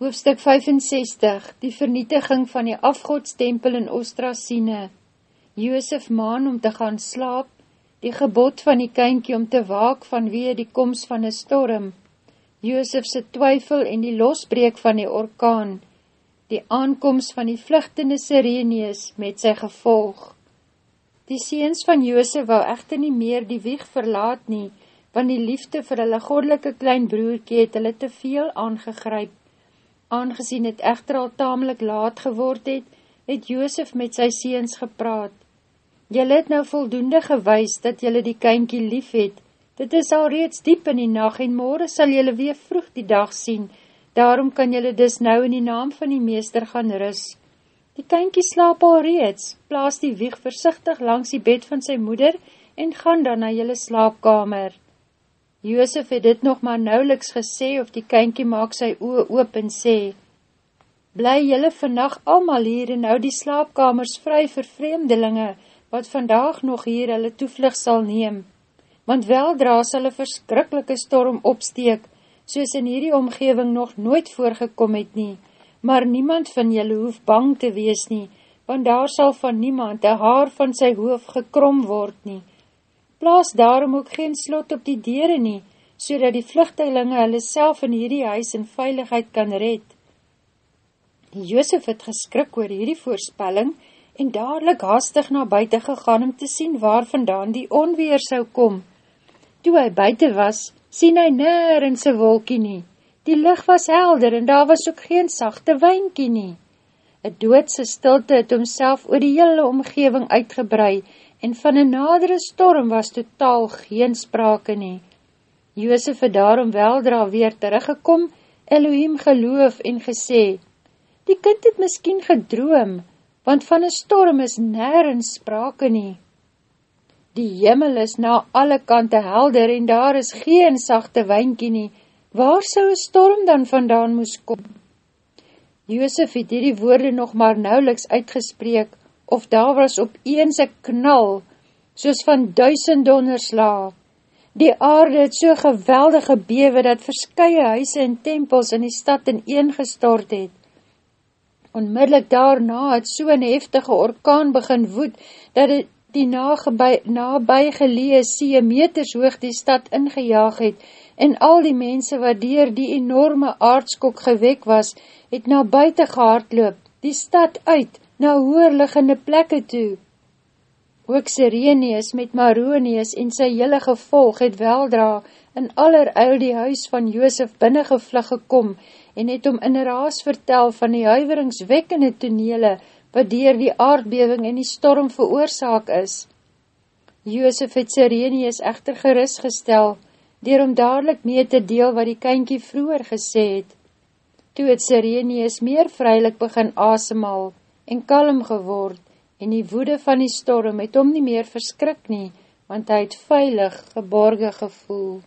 Hoofstuk 65 Die vernietiging van die afgodstempel in Ostrasine. Joosef maan om te gaan slaap, die gebod van die kynkie om te waak vanweer die komst van die storm, Joosefse twyfel en die losbreek van die orkaan, die aankomst van die vluchtende Sireneus met sy gevolg. Die seens van Joosef wou echter nie meer die wieg verlaat nie, want die liefde vir hulle godelike klein broerkie het hulle te veel aangegryp, Aangezien het echter al tamelijk laat geword het, het Joosef met sy seens gepraat. Julle het nou voldoende gewys dat julle die kynkie lief het. Dit is al reeds diep in die nacht en morgen sal julle weer vroeg die dag sien. Daarom kan julle dus nou in die naam van die meester gaan rus. Die kynkie slaap al reeds, plaas die wieg versichtig langs die bed van sy moeder en gaan dan na julle slaapkamer. Joosef het dit nog maar nauweliks gesê of die kynkie maak sy oe oop en sê, Bly jylle vannacht allemaal hier en nou die slaapkamers vry vir vreemdelinge, wat vandag nog hier hulle toevlug sal neem. Want weldra sal een verskrikkelike storm opsteek, soos in hierdie omgeving nog nooit voorgekom het nie, maar niemand van jylle hoef bang te wees nie, want daar sal van niemand een haar van sy hoof gekrom word nie plaas daarom ook geen slot op die dere nie, so dat die vluchtelinge hulle self in hierdie huis in veiligheid kan red. Joosef het geskrik oor hierdie voorspelling en dadelijk hastig na buiten gegaan om te sien waar vandaan die onweer sou kom. Toe hy buiten was, sien hy neer in sy wolkie nie. Die licht was helder en daar was ook geen sachte wijnkie nie. Een doodse stilte het homself oor die hele omgeving uitgebrei en van een nadere storm was totaal geen sprake nie. Joosef het daarom weldra weer teruggekom, Elohim geloof en gesê, die kind het miskien gedroom, want van een storm is nergens sprake nie. Die jimmel is na alle kante helder en daar is geen sachte wijnkie nie, waar sou een storm dan vandaan moes kom? Joosef het hierdie woorde nog maar nauweliks uitgespreek, of daar was op eens een knal, soos van duisend dondersla. Die aarde het so geweldige bewe, dat verskye huise en tempels in die stad in een gestort het. Onmiddellik daarna het so een heftige orkaan begin woed, dat het die nabij gelee sie meters hoog die stad ingejaag het, en al die mense wat dier die enorme aardskok gewek was, het na buiten gehaardloop, die stad uit, na hoorliggende plekke toe. Ook Sireneus met Maronius en sy hele gevolg het weldra in alleruil die huis van Joosef binnengevlug gekom en het om in raas vertel van die huiveringswekkende tonele wat dier die aardbewing en die storm veroorzaak is. Joosef het Sireneus echter gerust gestel, dier om dadelijk mee te deel wat die kynkie vroeger gesê het. Toe het Sireneus meer vrylik begin asemal, en kalm geword, en die woede van die storm het om nie meer verskrik nie, want hy het veilig geborge gevoel.